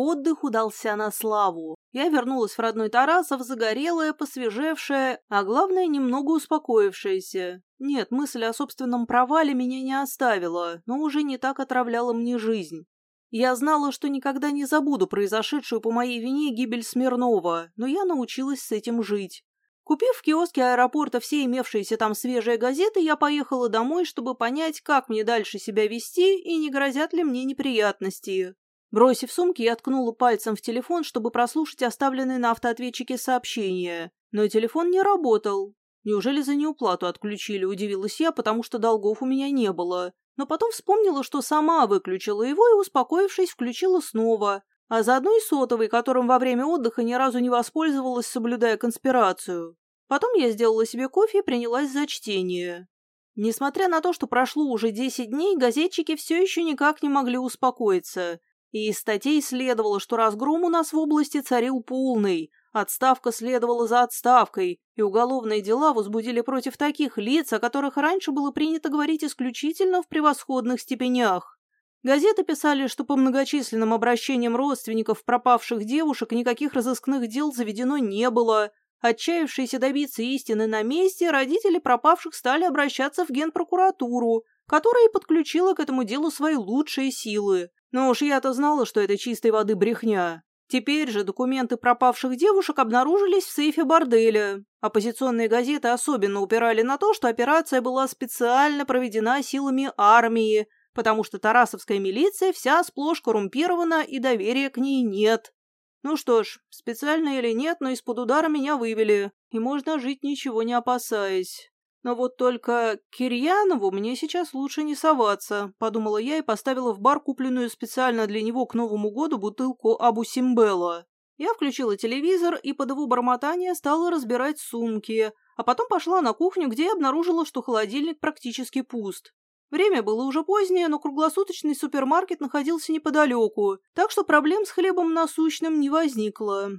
Отдых удался на славу. Я вернулась в родной Тарасов, загорелая, посвежевшая, а главное, немного успокоившаяся. Нет, мысль о собственном провале меня не оставила, но уже не так отравляла мне жизнь. Я знала, что никогда не забуду произошедшую по моей вине гибель Смирнова, но я научилась с этим жить. Купив в киоске аэропорта все имевшиеся там свежие газеты, я поехала домой, чтобы понять, как мне дальше себя вести и не грозят ли мне неприятности. Бросив сумки, я ткнула пальцем в телефон, чтобы прослушать оставленные на автоответчике сообщения. Но телефон не работал. Неужели за неуплату отключили, удивилась я, потому что долгов у меня не было. Но потом вспомнила, что сама выключила его и, успокоившись, включила снова. А заодно и сотовый, которым во время отдыха ни разу не воспользовалась, соблюдая конспирацию. Потом я сделала себе кофе и принялась за чтение. Несмотря на то, что прошло уже 10 дней, газетчики все еще никак не могли успокоиться. И из статей следовало, что разгром у нас в области царил полный, отставка следовала за отставкой, и уголовные дела возбудили против таких лиц, о которых раньше было принято говорить исключительно в превосходных степенях. Газеты писали, что по многочисленным обращениям родственников пропавших девушек никаких разыскных дел заведено не было. Отчаявшиеся добиться истины на месте, родители пропавших стали обращаться в генпрокуратуру, которая подключила к этому делу свои лучшие силы. Но уж я-то знала, что это чистой воды брехня. Теперь же документы пропавших девушек обнаружились в сейфе борделя. Оппозиционные газеты особенно упирали на то, что операция была специально проведена силами армии, потому что тарасовская милиция вся сплошь коррумпирована и доверия к ней нет. Ну что ж, специально или нет, но из-под удара меня вывели, и можно жить ничего не опасаясь. Но вот только Кирьянову мне сейчас лучше не соваться, подумала я и поставила в бар купленную специально для него к Новому году бутылку Абу Симбела. Я включила телевизор и под его бормотание стала разбирать сумки, а потом пошла на кухню, где я обнаружила, что холодильник практически пуст. Время было уже позднее, но круглосуточный супермаркет находился неподалеку, так что проблем с хлебом насущным не возникло.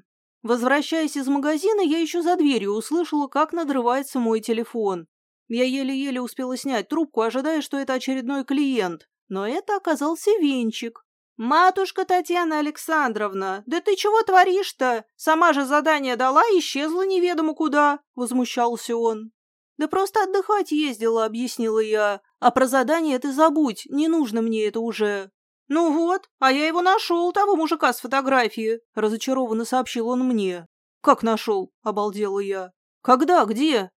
Возвращаясь из магазина, я еще за дверью услышала, как надрывается мой телефон. Я еле-еле успела снять трубку, ожидая, что это очередной клиент. Но это оказался Венчик. «Матушка Татьяна Александровна, да ты чего творишь-то? Сама же задание дала и исчезла неведомо куда», — возмущался он. «Да просто отдыхать ездила», — объяснила я. «А про задание ты забудь, не нужно мне это уже». «Ну вот, а я его нашел, того мужика с фотографии», — разочарованно сообщил он мне. «Как нашел?» — обалдела я. «Когда? Где?»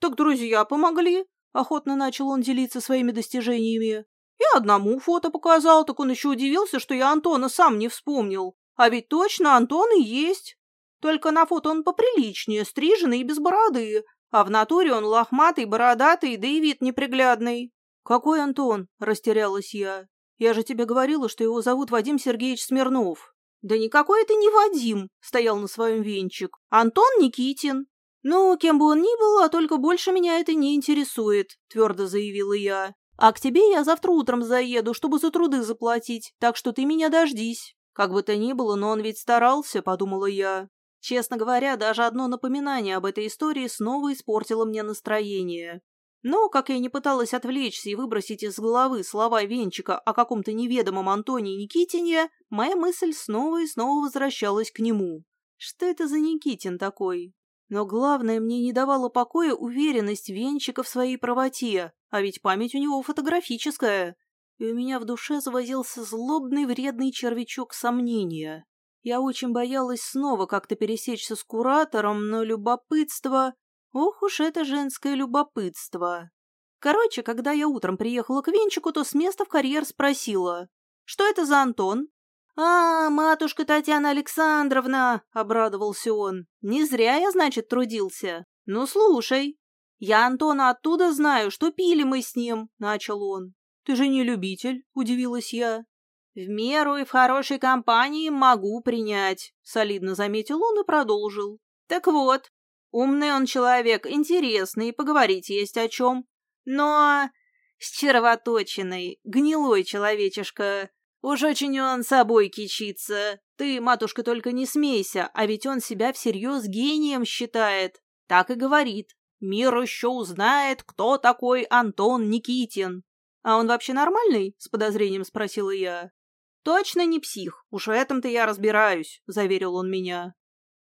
«Так друзья помогли», — охотно начал он делиться своими достижениями. «Я одному фото показал, так он еще удивился, что я Антона сам не вспомнил. А ведь точно Антон и есть. Только на фото он поприличнее, стриженный и без бороды, а в натуре он лохматый, бородатый, да и вид неприглядный». «Какой Антон?» — растерялась я. Я же тебе говорила, что его зовут Вадим Сергеевич Смирнов. Да никакой это не Вадим, стоял на своем венчик. Антон Никитин. Ну, кем бы он ни был, а только больше меня это не интересует, твердо заявила я. А к тебе я завтра утром заеду, чтобы за труды заплатить, так что ты меня дождись. Как бы то ни было, но он ведь старался, подумала я. Честно говоря, даже одно напоминание об этой истории снова испортило мне настроение. Но, как я не пыталась отвлечься и выбросить из головы слова Венчика о каком-то неведомом Антоне Никитине, моя мысль снова и снова возвращалась к нему. Что это за Никитин такой? Но главное, мне не давала покоя уверенность Венчика в своей правоте, а ведь память у него фотографическая. И у меня в душе завозился злобный вредный червячок сомнения. Я очень боялась снова как-то пересечься с куратором, но любопытство... Ох уж это женское любопытство. Короче, когда я утром приехала к Венчику, то с места в карьер спросила. «Что это за Антон?» «А, матушка Татьяна Александровна!» — обрадовался он. «Не зря я, значит, трудился. Ну, слушай. Я Антона оттуда знаю, что пили мы с ним», — начал он. «Ты же не любитель?» — удивилась я. «В меру и в хорошей компании могу принять», — солидно заметил он и продолжил. «Так вот, Умный он человек, интересный, поговорить есть о чем. Но с червоточиной, гнилой человечишка. Уж очень он собой кичится. Ты, матушка, только не смейся, а ведь он себя всерьез гением считает. Так и говорит. Мир еще узнает, кто такой Антон Никитин. А он вообще нормальный? С подозрением спросила я. «Точно не псих, уж в этом-то я разбираюсь», — заверил он меня.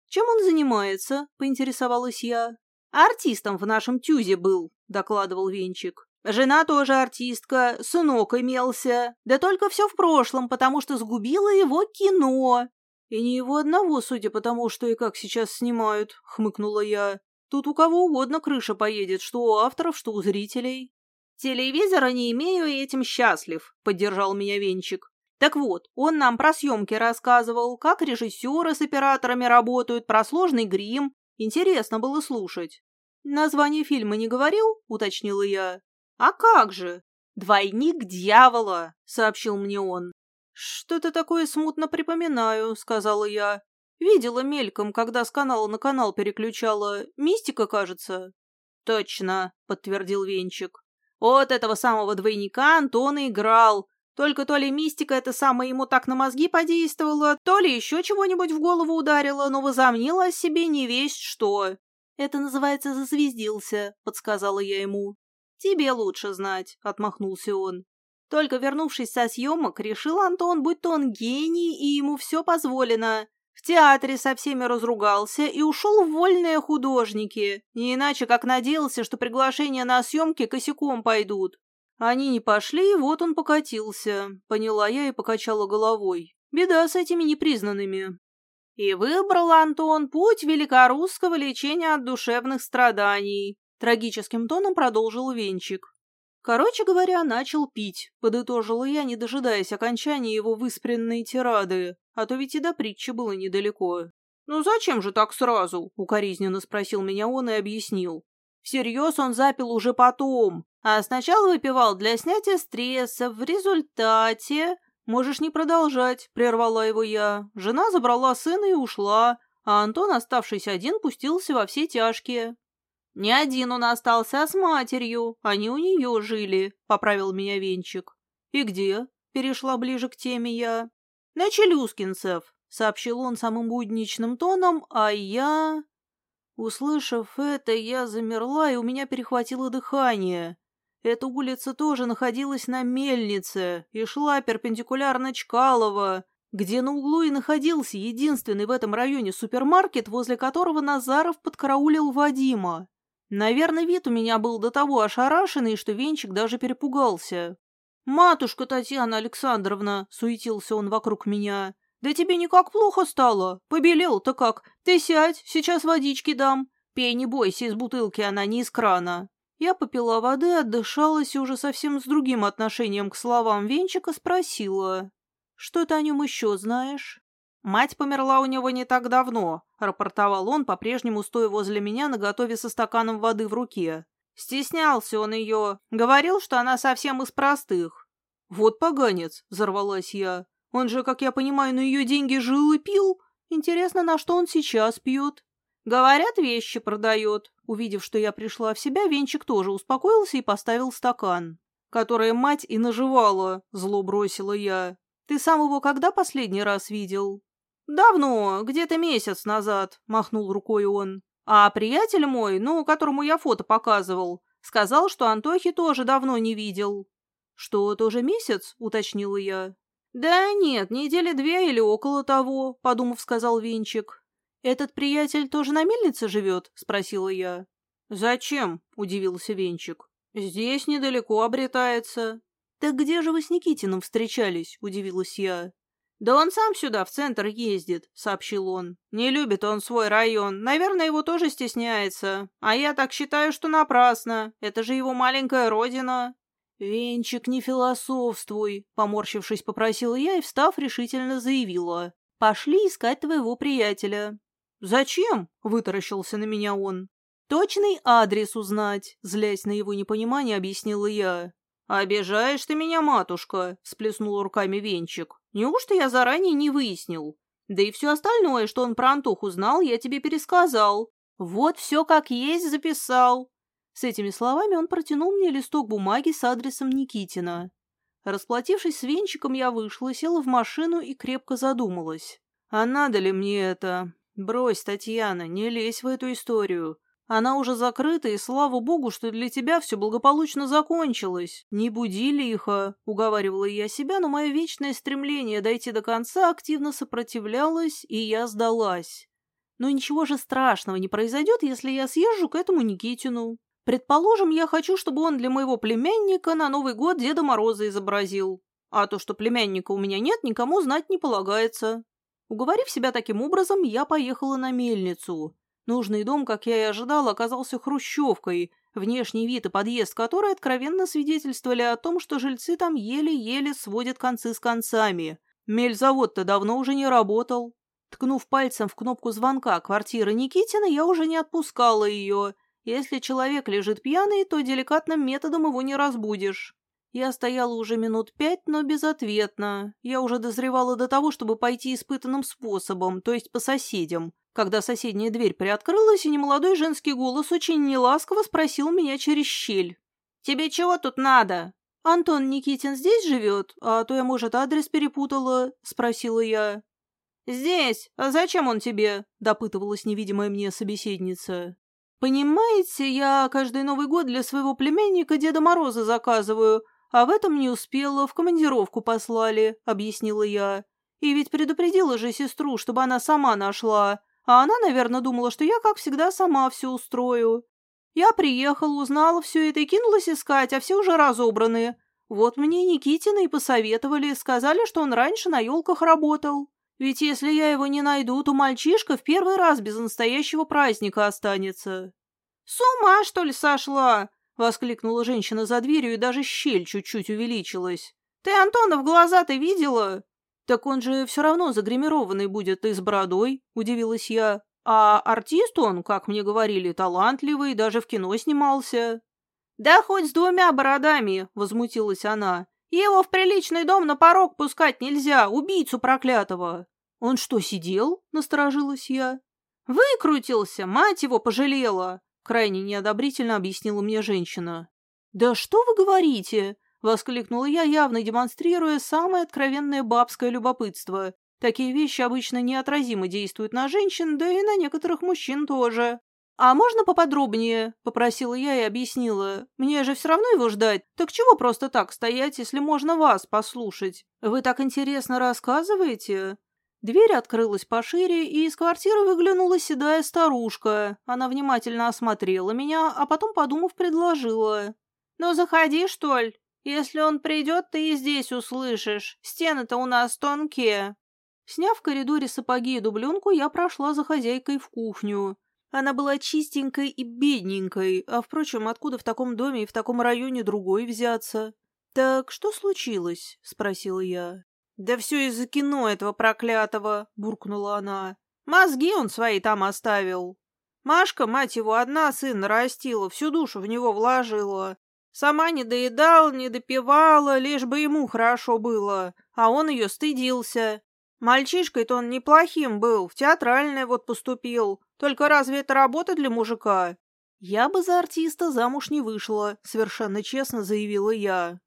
«Чем он занимается?» — поинтересовалась я. «Артистом в нашем тюзе был», — докладывал Венчик. «Жена тоже артистка, сынок имелся. Да только все в прошлом, потому что сгубило его кино». «И не его одного, судя по тому, что и как сейчас снимают», — хмыкнула я. «Тут у кого угодно крыша поедет, что у авторов, что у зрителей». «Телевизора не имею и этим счастлив», — поддержал меня Венчик. Так вот, он нам про съемки рассказывал, как режиссеры с операторами работают, про сложный грим. Интересно было слушать. «Название фильма не говорил?» — уточнила я. «А как же?» «Двойник дьявола», — сообщил мне он. «Что-то такое смутно припоминаю», — сказала я. «Видела мельком, когда с канала на канал переключала. Мистика, кажется». «Точно», — подтвердил Венчик. «Вот этого самого двойника Антон и играл. Только то ли мистика это самое ему так на мозги подействовала, то ли еще чего-нибудь в голову ударила, но возомнила о себе не весть что. «Это называется зазвездился», — подсказала я ему. «Тебе лучше знать», — отмахнулся он. Только вернувшись со съемок, решил Антон, будто он гений, и ему все позволено. В театре со всеми разругался и ушел в вольные художники, не иначе как надеялся, что приглашения на съемки косяком пойдут. Они не пошли, и вот он покатился. Поняла я и покачала головой. Беда с этими непризнанными. И выбрал Антон путь великорусского лечения от душевных страданий. Трагическим тоном продолжил Венчик. Короче говоря, начал пить, подытожила я, не дожидаясь окончания его выспренной тирады, а то ведь и до притчи было недалеко. «Ну зачем же так сразу?» — укоризненно спросил меня он и объяснил. Всерьез он запил уже потом, а сначала выпивал для снятия стресса. В результате... «Можешь не продолжать», — прервала его я. Жена забрала сына и ушла, а Антон, оставшийся один, пустился во все тяжкие. «Не один он остался, а с матерью. Они у нее жили», — поправил меня Венчик. «И где?» — перешла ближе к теме я. «На Челюскинцев», — сообщил он самым будничным тоном, а я... Услышав это, я замерла, и у меня перехватило дыхание. Эта улица тоже находилась на мельнице и шла перпендикулярно Чкалова, где на углу и находился единственный в этом районе супермаркет, возле которого Назаров подкараулил Вадима. Наверное, вид у меня был до того ошарашенный, что Венчик даже перепугался. «Матушка Татьяна Александровна!» — суетился он вокруг меня. «Да тебе никак плохо стало. Побелел-то как. Ты сядь, сейчас водички дам. Пей, не бойся, из бутылки она не из крана». Я попила воды, отдышалась и уже совсем с другим отношением к словам Венчика спросила. «Что ты о нем еще знаешь?» «Мать померла у него не так давно», — рапортовал он, по-прежнему стоя возле меня, наготове со стаканом воды в руке. Стеснялся он ее. Говорил, что она совсем из простых. «Вот поганец», — взорвалась я. Он же, как я понимаю, на ее деньги жил и пил. Интересно, на что он сейчас пьет? Говорят, вещи продает. Увидев, что я пришла в себя, Венчик тоже успокоился и поставил стакан. Который мать и наживала, зло бросила я. Ты сам его когда последний раз видел? Давно, где-то месяц назад, махнул рукой он. А приятель мой, ну, которому я фото показывал, сказал, что Антохи тоже давно не видел. Что, тоже месяц? уточнила я. «Да нет, недели две или около того», — подумав, сказал Винчик. «Этот приятель тоже на мельнице живет?» — спросила я. «Зачем?» — удивился Венчик. «Здесь недалеко обретается». «Так где же вы с Никитиным встречались?» — удивилась я. «Да он сам сюда, в центр, ездит», — сообщил он. «Не любит он свой район. Наверное, его тоже стесняется. А я так считаю, что напрасно. Это же его маленькая родина». «Венчик, не философствуй», — поморщившись, попросила я и, встав, решительно заявила. «Пошли искать твоего приятеля». «Зачем?» — вытаращился на меня он. «Точный адрес узнать», — злясь на его непонимание, объяснила я. «Обижаешь ты меня, матушка», — всплеснул руками Венчик. «Неужто я заранее не выяснил? Да и все остальное, что он про Антоху знал, я тебе пересказал. Вот все как есть записал. С этими словами он протянул мне листок бумаги с адресом Никитина. Расплатившись с венчиком, я вышла, села в машину и крепко задумалась. А надо ли мне это? Брось, Татьяна, не лезь в эту историю. Она уже закрыта, и слава богу, что для тебя все благополучно закончилось. Не буди лихо, уговаривала я себя, но мое вечное стремление дойти до конца активно сопротивлялось, и я сдалась. Но ничего же страшного не произойдет, если я съезжу к этому Никитину. Предположим, я хочу, чтобы он для моего племянника на Новый год Деда Мороза изобразил. А то, что племянника у меня нет, никому знать не полагается. Уговорив себя таким образом, я поехала на мельницу. Нужный дом, как я и ожидал, оказался хрущевкой, внешний вид и подъезд которой откровенно свидетельствовали о том, что жильцы там еле-еле сводят концы с концами. Мельзавод-то давно уже не работал. Ткнув пальцем в кнопку звонка квартиры Никитина, я уже не отпускала ее. Если человек лежит пьяный, то деликатным методом его не разбудишь. Я стояла уже минут пять, но безответно. Я уже дозревала до того, чтобы пойти испытанным способом, то есть по соседям когда соседняя дверь приоткрылась, и немолодой женский голос очень неласково спросил меня через щель. «Тебе чего тут надо?» «Антон Никитин здесь живет? А то я, может, адрес перепутала?» — спросила я. «Здесь. А зачем он тебе?» — допытывалась невидимая мне собеседница. «Понимаете, я каждый Новый год для своего племянника Деда Мороза заказываю, а в этом не успела, в командировку послали», — объяснила я. «И ведь предупредила же сестру, чтобы она сама нашла. А она, наверное, думала, что я, как всегда, сама все устрою. Я приехала, узнала все это и кинулась искать, а все уже разобраны. Вот мне Никитина и посоветовали, сказали, что он раньше на елках работал. Ведь если я его не найду, то мальчишка в первый раз без настоящего праздника останется. «С ума, что ли, сошла?» — воскликнула женщина за дверью, и даже щель чуть-чуть увеличилась. «Ты Антона в глаза-то видела? «Так он же все равно загримированный будет и с бородой», — удивилась я. «А артист он, как мне говорили, талантливый, даже в кино снимался». «Да хоть с двумя бородами», — возмутилась она. «Его в приличный дом на порог пускать нельзя, убийцу проклятого». «Он что, сидел?» — насторожилась я. «Выкрутился, мать его пожалела», — крайне неодобрительно объяснила мне женщина. «Да что вы говорите?» — воскликнула я, явно демонстрируя самое откровенное бабское любопытство. Такие вещи обычно неотразимо действуют на женщин, да и на некоторых мужчин тоже. «А можно поподробнее?» — попросила я и объяснила. «Мне же все равно его ждать. Так чего просто так стоять, если можно вас послушать? Вы так интересно рассказываете?» Дверь открылась пошире, и из квартиры выглянула седая старушка. Она внимательно осмотрела меня, а потом, подумав, предложила. «Ну, заходи, что ли?» Если он придет, ты и здесь услышишь. Стены-то у нас тонкие. Сняв в коридоре сапоги и дубленку, я прошла за хозяйкой в кухню. Она была чистенькой и бедненькой, а, впрочем, откуда в таком доме и в таком районе другой взяться? «Так что случилось?» — спросила я. «Да все из-за кино этого проклятого!» — буркнула она. «Мозги он свои там оставил. Машка, мать его, одна сына растила, всю душу в него вложила. Сама не доедала, не допивала, лишь бы ему хорошо было, а он ее стыдился. Мальчишкой-то он неплохим был, в театральное вот поступил. Только разве это работа для мужика? Я бы за артиста замуж не вышла, совершенно честно заявила я.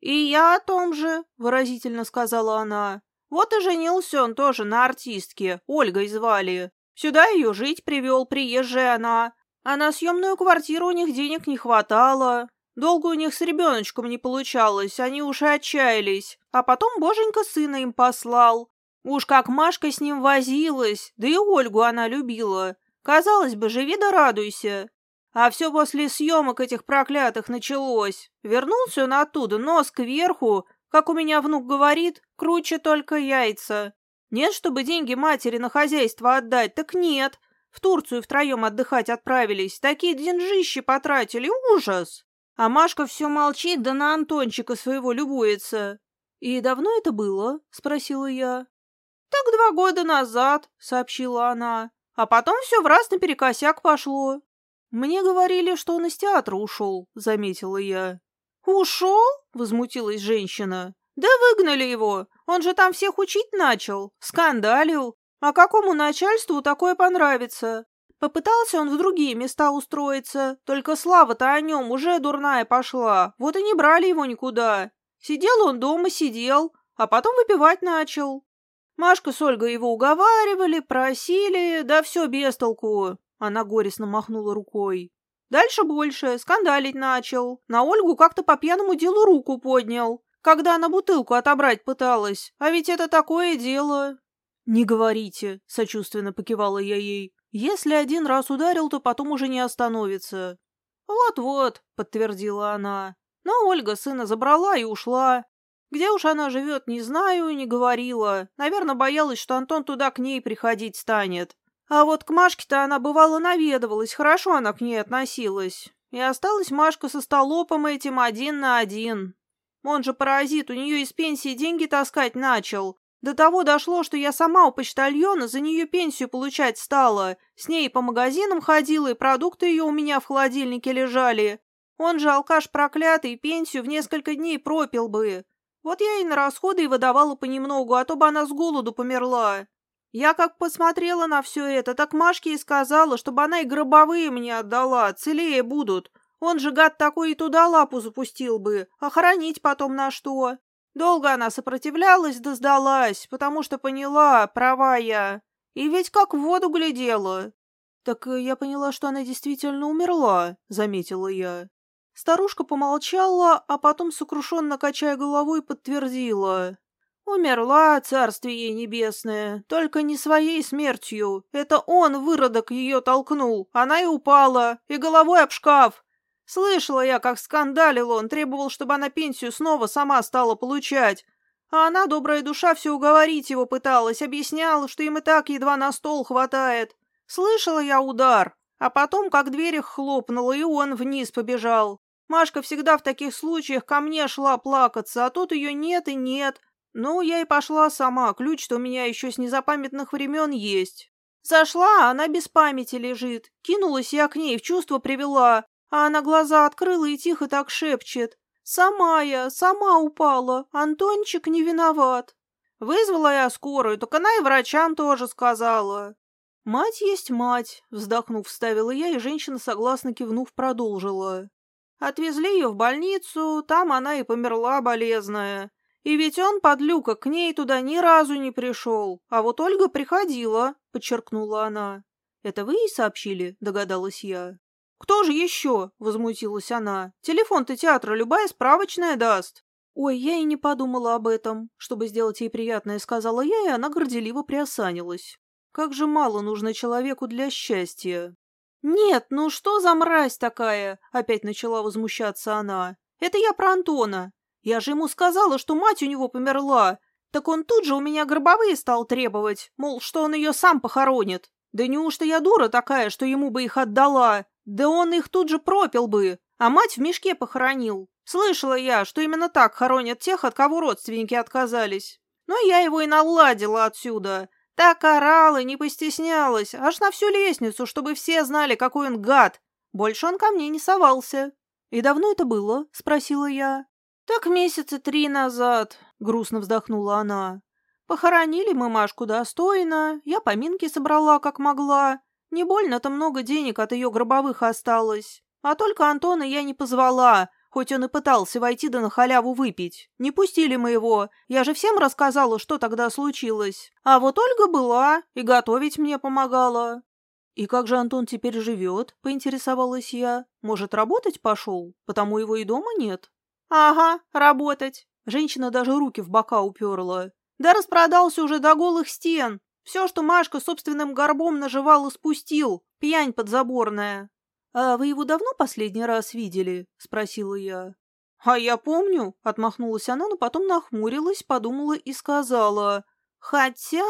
И я о том же, выразительно сказала она. Вот и женился он тоже на артистке, Ольгой звали. Сюда ее жить привел, приезжая она. А на съемную квартиру у них денег не хватало. Долго у них с ребеночком не получалось, они уже отчаялись. А потом боженька сына им послал. Уж как Машка с ним возилась, да и Ольгу она любила. Казалось бы, живи да радуйся. А все после съемок этих проклятых началось. Вернулся он оттуда, нос кверху, как у меня внук говорит, круче только яйца. Нет, чтобы деньги матери на хозяйство отдать, так нет. В Турцию втроем отдыхать отправились, такие деньжищи потратили, ужас. А Машка все молчит, да на Антончика своего любуется. «И давно это было?» — спросила я. «Так два года назад», — сообщила она. «А потом все в раз наперекосяк пошло». «Мне говорили, что он из театра ушел», — заметила я. «Ушел?» — возмутилась женщина. «Да выгнали его. Он же там всех учить начал. Скандалил. А какому начальству такое понравится? Попытался он в другие места устроиться, только слава-то о нем уже дурная пошла, вот и не брали его никуда. Сидел он дома, сидел, а потом выпивать начал. Машка с Ольгой его уговаривали, просили, да все без толку. Она горестно махнула рукой. Дальше больше, скандалить начал. На Ольгу как-то по пьяному делу руку поднял, когда она бутылку отобрать пыталась. А ведь это такое дело. «Не говорите», — сочувственно покивала я ей. «Если один раз ударил, то потом уже не остановится». «Вот-вот», — подтвердила она. Но Ольга сына забрала и ушла. Где уж она живет, не знаю не говорила. Наверное, боялась, что Антон туда к ней приходить станет. А вот к Машке-то она бывало наведывалась, хорошо она к ней относилась. И осталась Машка со столопом этим один на один. Он же паразит, у нее из пенсии деньги таскать начал. До того дошло, что я сама у почтальона за нее пенсию получать стала. С ней по магазинам ходила, и продукты ее у меня в холодильнике лежали. Он же алкаш проклятый, пенсию в несколько дней пропил бы. Вот я и на расходы и выдавала понемногу, а то бы она с голоду померла. Я как посмотрела на все это, так Машке и сказала, чтобы она и гробовые мне отдала, целее будут. Он же, гад такой, и туда лапу запустил бы, а хоронить потом на что? Долго она сопротивлялась да сдалась, потому что поняла, права я. И ведь как в воду глядела. Так э, я поняла, что она действительно умерла, заметила я. Старушка помолчала, а потом, сокрушенно качая головой, подтвердила. Умерла, царствие ей небесное, только не своей смертью. Это он, выродок, ее толкнул. Она и упала, и головой об шкаф. Слышала я, как скандалил он, требовал, чтобы она пенсию снова сама стала получать. А она, добрая душа, все уговорить его пыталась, объясняла, что им и так едва на стол хватает. Слышала я удар, а потом, как дверь их хлопнула, и он вниз побежал. Машка всегда в таких случаях ко мне шла плакаться, а тут ее нет и нет. Ну, я и пошла сама, ключ-то у меня еще с незапамятных времен есть. Зашла, а она без памяти лежит. Кинулась я к ней, в чувство привела, а она глаза открыла и тихо так шепчет. «Сама я, сама упала, Антончик не виноват». Вызвала я скорую, так она и врачам тоже сказала. «Мать есть мать», — вздохнув, вставила я, и женщина, согласно кивнув, продолжила. Отвезли ее в больницу, там она и померла болезная. И ведь он, подлюка, к ней туда ни разу не пришел. А вот Ольга приходила, — подчеркнула она. «Это вы ей сообщили?» — догадалась я. «Кто же еще?» — возмутилась она. «Телефон-то театра любая справочная даст». «Ой, я и не подумала об этом. Чтобы сделать ей приятное, сказала я, и она горделиво приосанилась. Как же мало нужно человеку для счастья». «Нет, ну что за мразь такая?» — опять начала возмущаться она. «Это я про Антона. Я же ему сказала, что мать у него померла. Так он тут же у меня гробовые стал требовать, мол, что он ее сам похоронит. Да неужто я дура такая, что ему бы их отдала? Да он их тут же пропил бы, а мать в мешке похоронил. Слышала я, что именно так хоронят тех, от кого родственники отказались. Но я его и наладила отсюда. Так орала, не постеснялась, аж на всю лестницу, чтобы все знали, какой он гад. Больше он ко мне не совался. «И давно это было?» — спросила я. «Так месяца три назад», — грустно вздохнула она. «Похоронили мы Машку достойно, я поминки собрала, как могла. Не больно-то много денег от ее гробовых осталось. А только Антона я не позвала, хоть он и пытался войти да на халяву выпить. Не пустили мы его, я же всем рассказала, что тогда случилось. А вот Ольга была и готовить мне помогала». «И как же Антон теперь живет?» — поинтересовалась я. «Может, работать пошел? Потому его и дома нет?» «Ага, работать». Женщина даже руки в бока уперла. «Да распродался уже до голых стен. Все, что Машка собственным горбом наживал и спустил. Пьянь подзаборная». «А вы его давно последний раз видели?» — спросила я. «А я помню», — отмахнулась она, но потом нахмурилась, подумала и сказала. «Хотя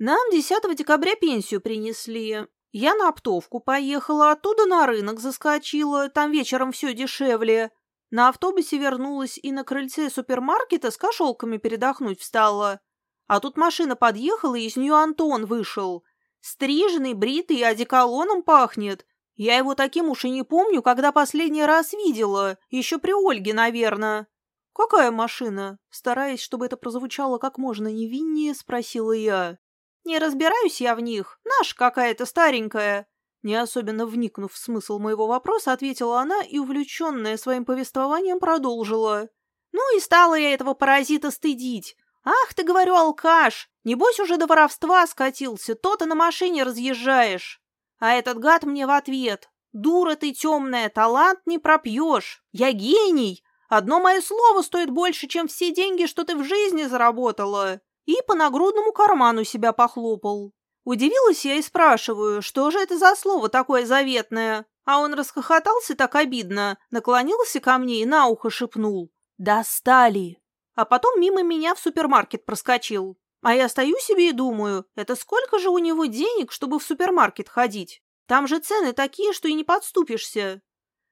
нам 10 декабря пенсию принесли. Я на оптовку поехала, оттуда на рынок заскочила, там вечером все дешевле. На автобусе вернулась и на крыльце супермаркета с кошелками передохнуть встала. А тут машина подъехала, и из нее Антон вышел. Стриженный, бритый, одеколоном пахнет. Я его таким уж и не помню, когда последний раз видела. Еще при Ольге, наверное. «Какая машина?» Стараясь, чтобы это прозвучало как можно невиннее, спросила я. «Не разбираюсь я в них. Наша какая-то старенькая. Не особенно вникнув в смысл моего вопроса, ответила она и, увлеченная своим повествованием, продолжила. «Ну и стала я этого паразита стыдить. Ах ты, говорю, алкаш! Небось уже до воровства скатился, то ты на машине разъезжаешь!» А этот гад мне в ответ. «Дура ты темная, талант не пропьешь. Я гений. Одно мое слово стоит больше, чем все деньги, что ты в жизни заработала». И по нагрудному карману себя похлопал. Удивилась я и спрашиваю, что же это за слово такое заветное? А он расхохотался так обидно, наклонился ко мне и на ухо шепнул. «Достали!» А потом мимо меня в супермаркет проскочил. А я стою себе и думаю, это сколько же у него денег, чтобы в супермаркет ходить? Там же цены такие, что и не подступишься.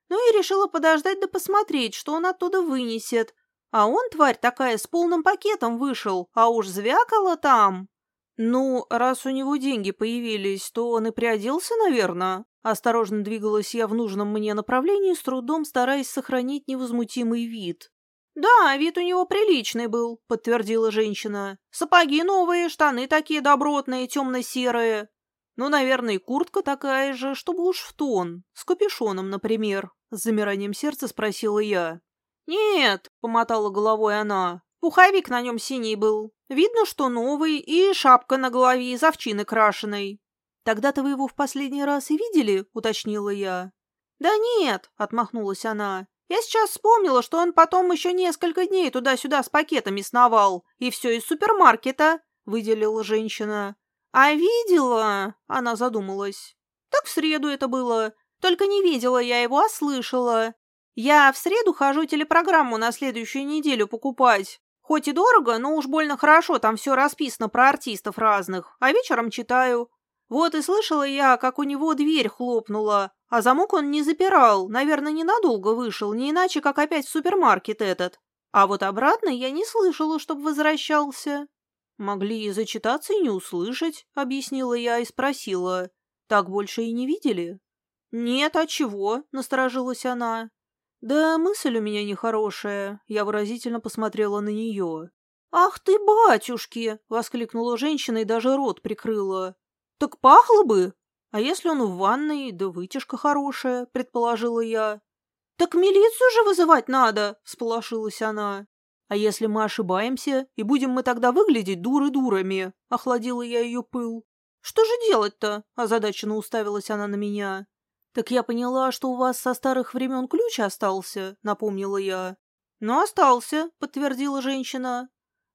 Ну и решила подождать да посмотреть, что он оттуда вынесет. А он, тварь такая, с полным пакетом вышел, а уж звякало там. Ну, раз у него деньги появились, то он и приоделся, наверное. Осторожно двигалась я в нужном мне направлении, с трудом стараясь сохранить невозмутимый вид. «Да, вид у него приличный был», — подтвердила женщина. «Сапоги новые, штаны такие добротные, темно-серые. Ну, наверное, и куртка такая же, чтобы уж в тон, с капюшоном, например», — с замиранием сердца спросила я. «Нет», — помотала головой она, — «пуховик на нем синий был. Видно, что новый, и шапка на голове из овчины крашеной». «Тогда-то вы его в последний раз и видели?» — уточнила я. «Да нет», — отмахнулась она, я сейчас вспомнила, что он потом еще несколько дней туда-сюда с пакетами сновал, и все из супермаркета, — выделила женщина. А видела, — она задумалась. Так в среду это было. Только не видела я его, а слышала. Я в среду хожу телепрограмму на следующую неделю покупать. Хоть и дорого, но уж больно хорошо, там все расписано про артистов разных, а вечером читаю. Вот и слышала я, как у него дверь хлопнула, а замок он не запирал, наверное, ненадолго вышел, не иначе, как опять в супермаркет этот. А вот обратно я не слышала, чтоб возвращался. Могли и зачитаться, и не услышать, объяснила я и спросила. Так больше и не видели? Нет, а чего? Насторожилась она. Да мысль у меня нехорошая. Я выразительно посмотрела на нее. «Ах ты, батюшки!» — воскликнула женщина и даже рот прикрыла. «Так пахло бы!» «А если он в ванной, да вытяжка хорошая», — предположила я. «Так милицию же вызывать надо», — всполошилась она. «А если мы ошибаемся, и будем мы тогда выглядеть дуры-дурами?» — охладила я ее пыл. «Что же делать-то?» — озадаченно уставилась она на меня. «Так я поняла, что у вас со старых времен ключ остался», — напомнила я. «Ну, остался», — подтвердила женщина.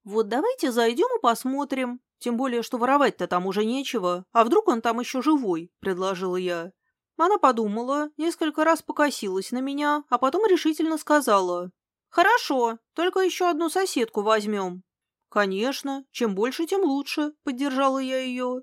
«Вот давайте зайдем и посмотрим. Тем более, что воровать-то там уже нечего. А вдруг он там еще живой?» — предложила я. Она подумала, несколько раз покосилась на меня, а потом решительно сказала. «Хорошо, только еще одну соседку возьмем». «Конечно, чем больше, тем лучше», — поддержала я ее.